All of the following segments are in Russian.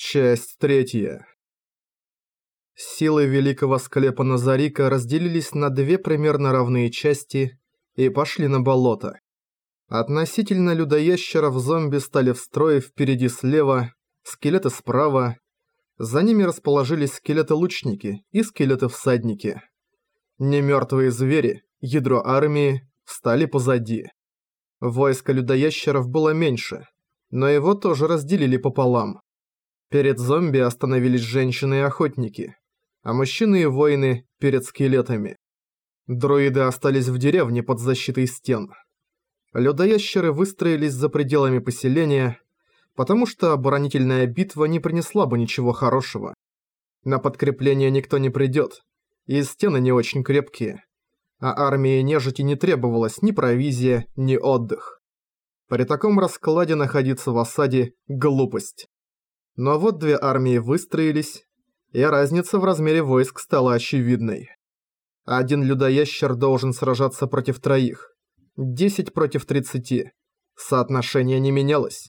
Часть третья. Силы великого склепа Назарика разделились на две примерно равные части и пошли на болото. Относительно людоящеров зомби стали в строе впереди слева, скелеты справа, за ними расположились скелеты-лучники и скелеты-всадники. Немертвые звери, ядро армии, встали позади. Войско людоящеров было меньше, но его тоже разделили пополам. Перед зомби остановились женщины и охотники, а мужчины и воины перед скелетами. Друиды остались в деревне под защитой стен. Людоящеры выстроились за пределами поселения, потому что оборонительная битва не принесла бы ничего хорошего. На подкрепление никто не придет, и стены не очень крепкие, а армии нежити не требовалось ни провизия, ни отдых. При таком раскладе находиться в осаде – глупость. Но вот две армии выстроились, и разница в размере войск стала очевидной. Один людоящер должен сражаться против троих. 10 против 30. Соотношение не менялось.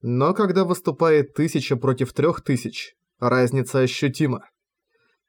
Но когда выступает тысяча против трех тысяч, разница ощутима.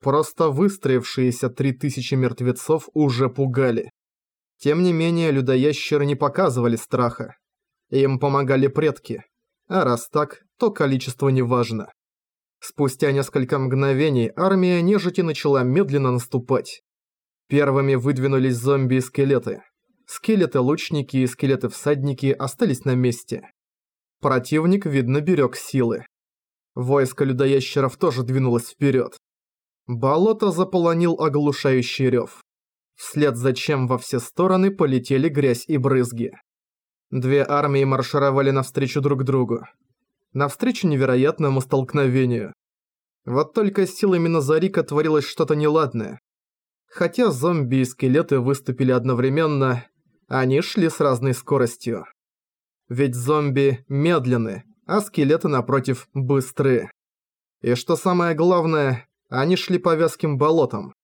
Просто выстроившиеся три тысячи мертвецов уже пугали. Тем не менее, людоящеры не показывали страха. Им помогали предки. А раз так, то количество не важно. Спустя несколько мгновений армия нежити начала медленно наступать. Первыми выдвинулись зомби и скелеты. Скелеты-лучники и скелеты-всадники остались на месте. Противник, видно, берег силы. Войско людоящеров тоже двинулось вперед. Болото заполонил оглушающий рев. Вслед за чем во все стороны полетели грязь и брызги. Две армии маршировали навстречу друг другу. Навстречу невероятному столкновению. Вот только с силами Назарика творилось что-то неладное. Хотя зомби и скелеты выступили одновременно, они шли с разной скоростью. Ведь зомби медленны, а скелеты, напротив, быстры. И что самое главное, они шли по вязким болотам.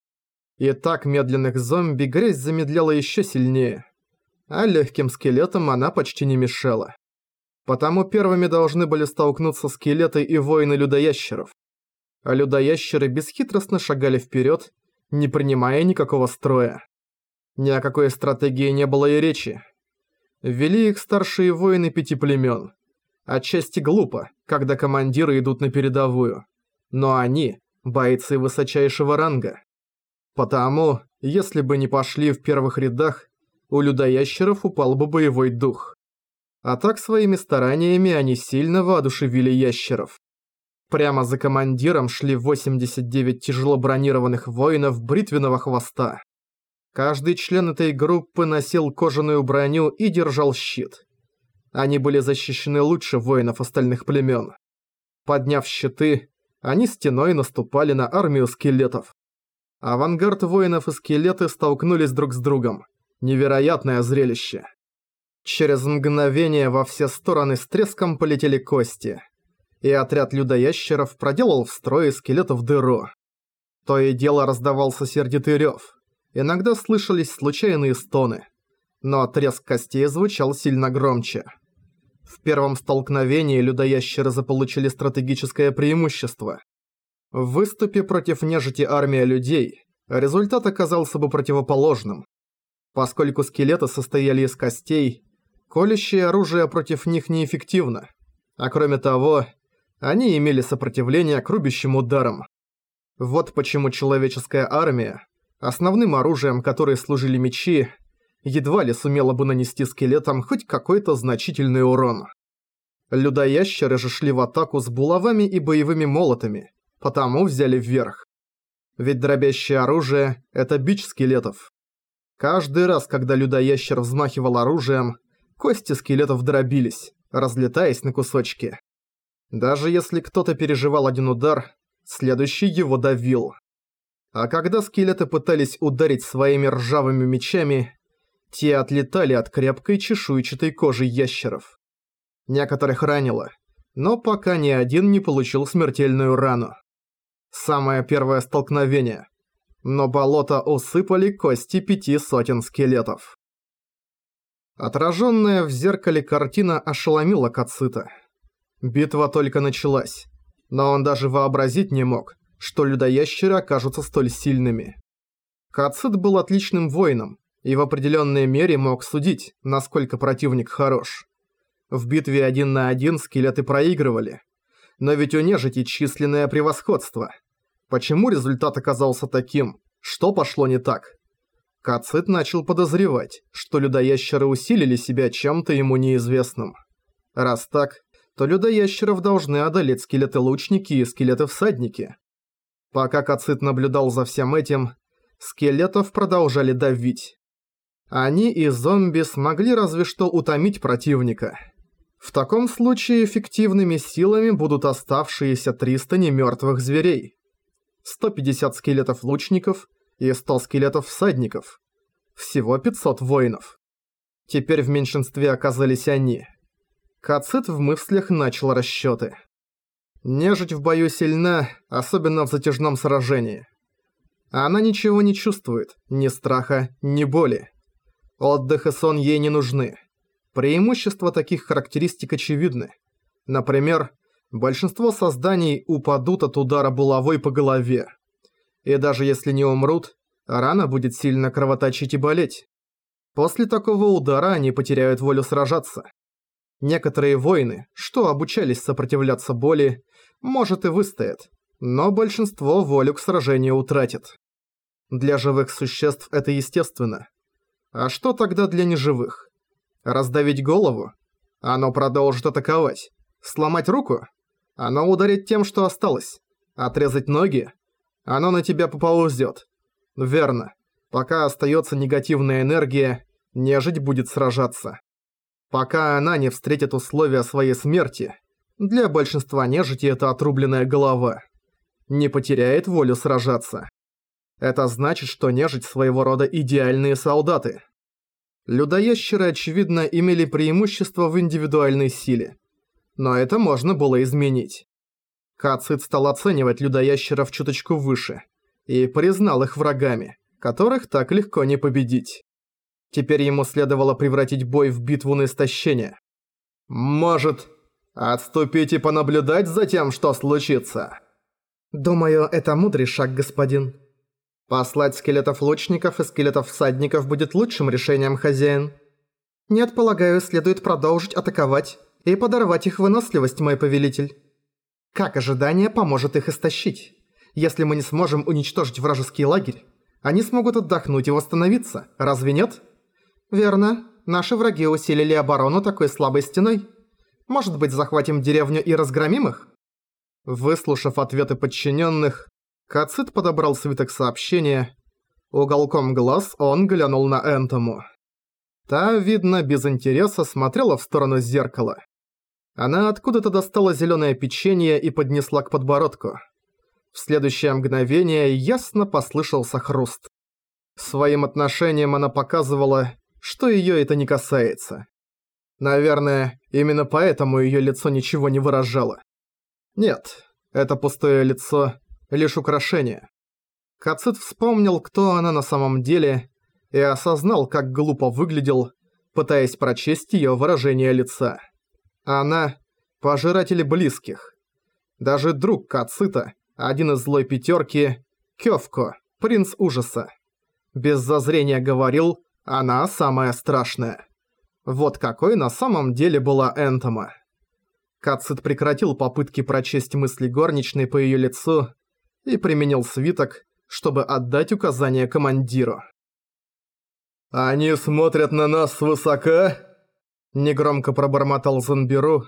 И так медленных зомби грязь замедляла еще сильнее а легким скелетам она почти не мешала. Потому первыми должны были столкнуться скелеты и воины людоящеров. А людоящеры бесхитростно шагали вперед, не принимая никакого строя. Ни о какой стратегии не было и речи. Вели их старшие воины пяти племен. Отчасти глупо, когда командиры идут на передовую. Но они – бойцы высочайшего ранга. Потому, если бы не пошли в первых рядах, у людоящеров упал бы боевой дух. А так своими стараниями они сильно воодушевили ящеров. Прямо за командиром шли 89 тяжело бронированных воинов бритвенного хвоста. Каждый член этой группы носил кожаную броню и держал щит. Они были защищены лучше воинов остальных племен. Подняв щиты, они стеной наступали на армию скелетов. Авангард воинов и скелеты столкнулись друг с другом. Невероятное зрелище. Через мгновение во все стороны с треском полетели кости. И отряд людоящеров проделал в строе скелетов дыру. То и дело раздавался сердитый рёв. Иногда слышались случайные стоны. Но треск костей звучал сильно громче. В первом столкновении людоящеры заполучили стратегическое преимущество. В выступе против нежити армия людей результат оказался бы противоположным. Поскольку скелеты состояли из костей, колющее оружие против них неэффективно. А кроме того, они имели сопротивление к рубящим ударам. Вот почему человеческая армия, основным оружием которой служили мечи, едва ли сумела бы нанести скелетам хоть какой-то значительный урон. Людоящеры же шли в атаку с булавами и боевыми молотами, потому взяли вверх. Ведь дробящее оружие – это бич скелетов. Каждый раз, когда людоящер взмахивал оружием, кости скелетов дробились, разлетаясь на кусочки. Даже если кто-то переживал один удар, следующий его давил. А когда скелеты пытались ударить своими ржавыми мечами, те отлетали от крепкой чешуйчатой кожи ящеров. Некоторых ранило, но пока ни один не получил смертельную рану. Самое первое столкновение – но болото усыпали кости пяти сотен скелетов. Отраженная в зеркале картина ошеломила Кацита. Битва только началась. но он даже вообразить не мог, что людоящеры окажутся столь сильными. Кацит был отличным воином и в определенной мере мог судить, насколько противник хорош. В битве один на один скелеты проигрывали. Но ведь у нежити численное превосходство. Почему результат оказался таким? Что пошло не так? Кацит начал подозревать, что людоящеры усилили себя чем-то ему неизвестным. Раз так, то людоящеров должны одолеть скелеты-лучники и скелеты-всадники. Пока Кацит наблюдал за всем этим, скелетов продолжали давить. Они и зомби смогли разве что утомить противника. В таком случае эффективными силами будут оставшиеся 300 немертвых зверей. 150 скелетов-лучников и 100 скелетов-всадников. Всего 500 воинов. Теперь в меньшинстве оказались они. Кацит в мыслях начал расчёты. Нежить в бою сильна, особенно в затяжном сражении. Она ничего не чувствует, ни страха, ни боли. Отдых и сон ей не нужны. Преимущества таких характеристик очевидны. Например, большинство созданий упадут от удара булавой по голове. И даже если не умрут, рана будет сильно кровоточить и болеть. После такого удара они потеряют волю сражаться. Некоторые воины, что обучались сопротивляться боли, может и выстоят, но большинство волю к сражению утратит. Для живых существ это естественно. А что тогда для неживых? Раздавить голову? Оно продолжит атаковать. Сломать руку? Оно ударит тем, что осталось. Отрезать ноги? Оно на тебя поползет. Верно. Пока остается негативная энергия, нежить будет сражаться. Пока она не встретит условия своей смерти, для большинства нежити это отрубленная голова. Не потеряет волю сражаться. Это значит, что нежить своего рода идеальные солдаты. Людоящеры, очевидно, имели преимущество в индивидуальной силе. Но это можно было изменить. Кацит стал оценивать людоящеров чуточку выше и признал их врагами, которых так легко не победить. Теперь ему следовало превратить бой в битву на истощение. «Может, отступить и понаблюдать за тем, что случится?» «Думаю, это мудрый шаг, господин», Послать скелетов-лучников и скелетов-всадников будет лучшим решением, хозяин. Нет, полагаю, следует продолжить атаковать и подорвать их выносливость, мой повелитель. Как ожидание поможет их истощить? Если мы не сможем уничтожить вражеский лагерь, они смогут отдохнуть и восстановиться, разве нет? Верно. Наши враги усилили оборону такой слабой стеной. Может быть, захватим деревню и разгромим их? Выслушав ответы подчиненных, Кацит подобрал свиток сообщения. Уголком глаз он глянул на Энтому. Та, видно, без интереса смотрела в сторону зеркала. Она откуда-то достала зеленое печенье и поднесла к подбородку. В следующее мгновение ясно послышался хруст. Своим отношением она показывала, что ее это не касается. Наверное, именно поэтому ее лицо ничего не выражало. Нет, это пустое лицо лишь украшение. Кацит вспомнил, кто она на самом деле, и осознал, как глупо выглядел, пытаясь прочесть ее выражение лица. Она – пожиратель близких. Даже друг Кацита, один из злой пятерки, Кёвко, принц ужаса. Без зазрения говорил, она самая страшная. Вот какой на самом деле была Энтома. Кацит прекратил попытки прочесть мысли горничной по ее лицу и применил свиток, чтобы отдать указание командиру. «Они смотрят на нас свысока?» Негромко пробормотал Занберу,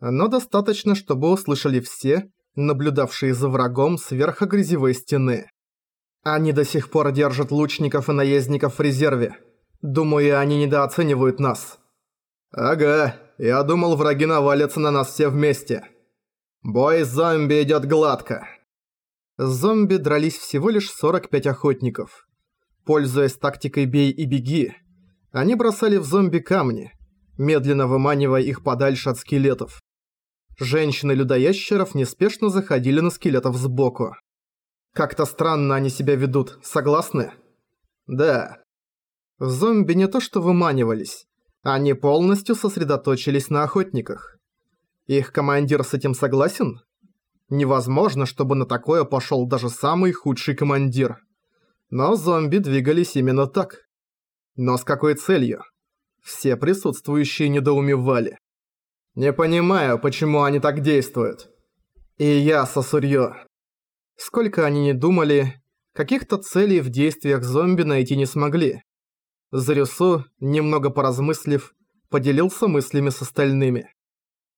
но достаточно, чтобы услышали все, наблюдавшие за врагом сверху грязевой стены. Они до сих пор держат лучников и наездников в резерве. Думаю, они недооценивают нас. Ага, я думал, враги навалятся на нас все вместе. Бой с зомби идет гладко. Зомби дрались всего лишь 45 охотников. Пользуясь тактикой «бей и беги», они бросали в зомби камни, медленно выманивая их подальше от скелетов. Женщины-людоящеров неспешно заходили на скелетов сбоку. Как-то странно они себя ведут, согласны? Да. Зомби не то что выманивались, они полностью сосредоточились на охотниках. Их командир с этим согласен? Невозможно, чтобы на такое пошел даже самый худший командир. Но зомби двигались именно так. Но с какой целью? Все присутствующие недоумевали. Не понимаю, почему они так действуют. И я, Сосурьё. Сколько они не думали, каких-то целей в действиях зомби найти не смогли. Зарюсу, немного поразмыслив, поделился мыслями с остальными.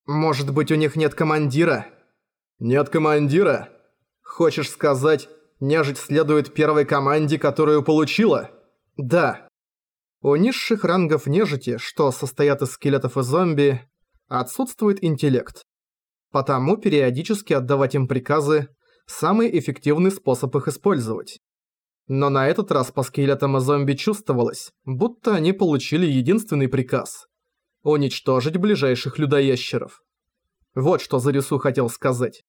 «Может быть, у них нет командира?» «Нет командира? Хочешь сказать, нежить следует первой команде, которую получила?» «Да». У низших рангов нежити, что состоят из скелетов и зомби, отсутствует интеллект. Потому периодически отдавать им приказы – самый эффективный способ их использовать. Но на этот раз по скелетам и зомби чувствовалось, будто они получили единственный приказ – уничтожить ближайших людоящеров. Вот что Зарису хотел сказать.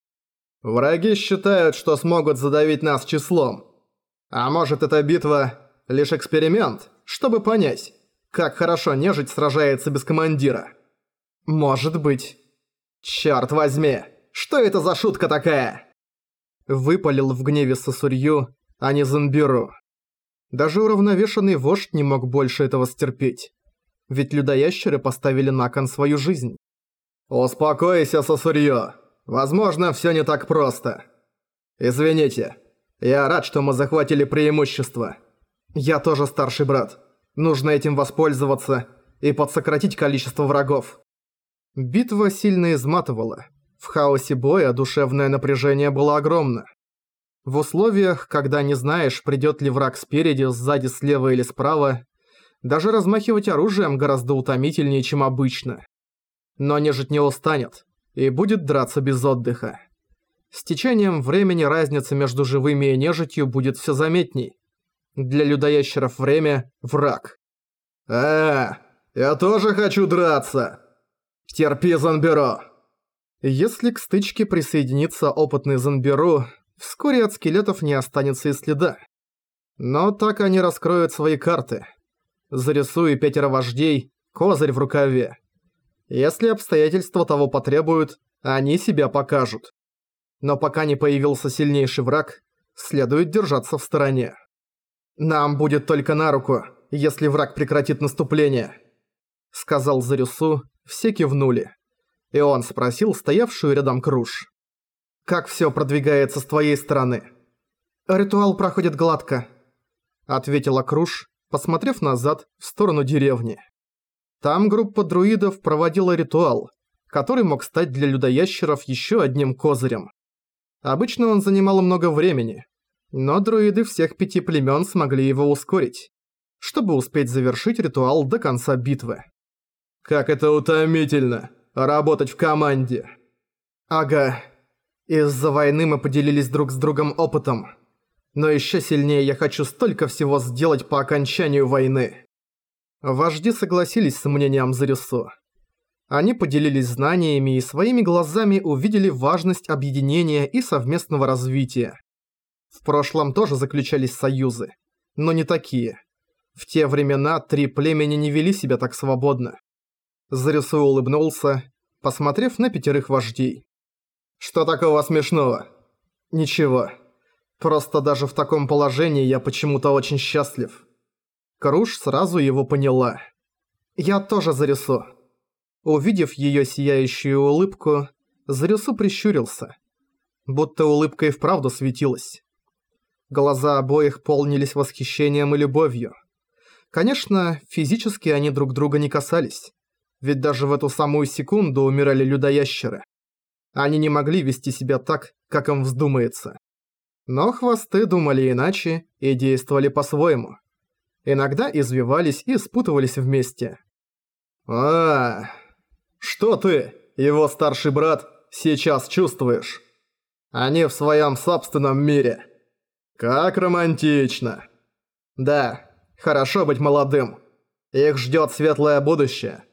«Враги считают, что смогут задавить нас числом. А может, эта битва – лишь эксперимент, чтобы понять, как хорошо нежить сражается без командира?» «Может быть». «Чёрт возьми! Что это за шутка такая?» Выпалил в гневе Сосурью, а не Занберу. Даже уравновешенный вождь не мог больше этого стерпеть. Ведь людоящеры поставили на кон свою жизнь. «Успокойся, Сосурьё. Возможно, всё не так просто. Извините. Я рад, что мы захватили преимущество. Я тоже старший брат. Нужно этим воспользоваться и подсократить количество врагов». Битва сильно изматывала. В хаосе боя душевное напряжение было огромно. В условиях, когда не знаешь, придёт ли враг спереди, сзади, слева или справа, даже размахивать оружием гораздо утомительнее, чем обычно. Но нежить не устанет и будет драться без отдыха. С течением времени разница между живыми и нежитью будет всё заметней. Для людоящеров время – враг. «А, я тоже хочу драться!» «Терпи, Занберо!» Если к стычке присоединится опытный Занберу, вскоре от скелетов не останется и следа. Но так они раскроют свои карты. Зарисуя пятеро вождей, козырь в рукаве. Если обстоятельства того потребуют, они себя покажут. Но пока не появился сильнейший враг, следует держаться в стороне. «Нам будет только на руку, если враг прекратит наступление», — сказал Зарюсу, все кивнули. И он спросил стоявшую рядом Круш. «Как всё продвигается с твоей стороны?» «Ритуал проходит гладко», — ответила Круш, посмотрев назад в сторону деревни. Там группа друидов проводила ритуал, который мог стать для людоящеров ещё одним козырем. Обычно он занимал много времени, но друиды всех пяти племён смогли его ускорить, чтобы успеть завершить ритуал до конца битвы. «Как это утомительно! Работать в команде!» «Ага. Из-за войны мы поделились друг с другом опытом. Но ещё сильнее я хочу столько всего сделать по окончанию войны». Вожди согласились с мнением Зарису. Они поделились знаниями и своими глазами увидели важность объединения и совместного развития. В прошлом тоже заключались союзы, но не такие. В те времена три племени не вели себя так свободно. Зарису улыбнулся, посмотрев на пятерых вождей. «Что такого смешного?» «Ничего. Просто даже в таком положении я почему-то очень счастлив». Круш сразу его поняла. «Я тоже Зарису». Увидев её сияющую улыбку, Зарису прищурился. Будто улыбка и вправду светилась. Глаза обоих полнились восхищением и любовью. Конечно, физически они друг друга не касались. Ведь даже в эту самую секунду умирали людоящеры. Они не могли вести себя так, как им вздумается. Но хвосты думали иначе и действовали по-своему иногда извивались и спутывались вместе. а, что ты, его старший брат, сейчас чувствуешь? Они в своем собственном мире. Как романтично. Да, хорошо быть молодым. Их ждет светлое будущее.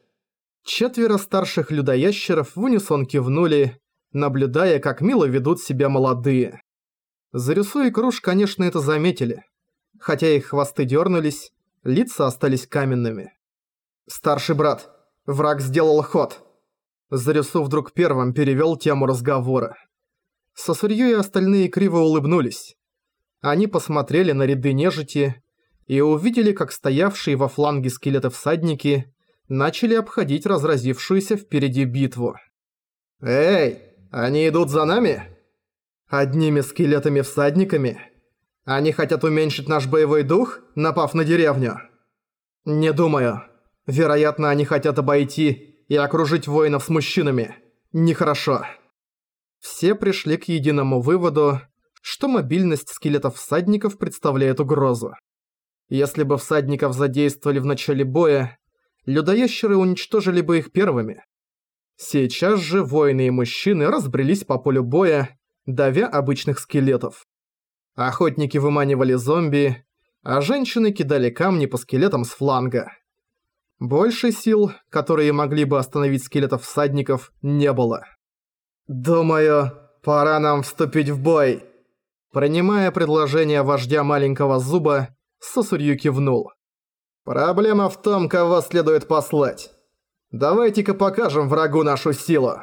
Четверо старших людоящеров в унисон кивнули, наблюдая, как мило ведут себя молодые. Зарису и Круш, конечно, это заметили хотя их хвосты дернулись, лица остались каменными. «Старший брат, враг сделал ход!» Зарису вдруг первым перевел тему разговора. Сосурью и остальные криво улыбнулись. Они посмотрели на ряды нежити и увидели, как стоявшие во фланге скелеты всадники начали обходить разразившуюся впереди битву. «Эй, они идут за нами?» «Одними скелетами-всадниками? Они хотят уменьшить наш боевой дух, напав на деревню?» «Не думаю. Вероятно, они хотят обойти и окружить воинов с мужчинами. Нехорошо». Все пришли к единому выводу, что мобильность скелетов-всадников представляет угрозу. Если бы всадников задействовали в начале боя, людоящеры уничтожили бы их первыми. Сейчас же воины и мужчины разбрелись по полю боя, давя обычных скелетов. Охотники выманивали зомби, а женщины кидали камни по скелетам с фланга. Больше сил, которые могли бы остановить скелетов всадников, не было. «Думаю, пора нам вступить в бой!» Принимая предложение вождя маленького зуба, Сосурью кивнул. «Проблема в том, кого следует послать. Давайте-ка покажем врагу нашу силу».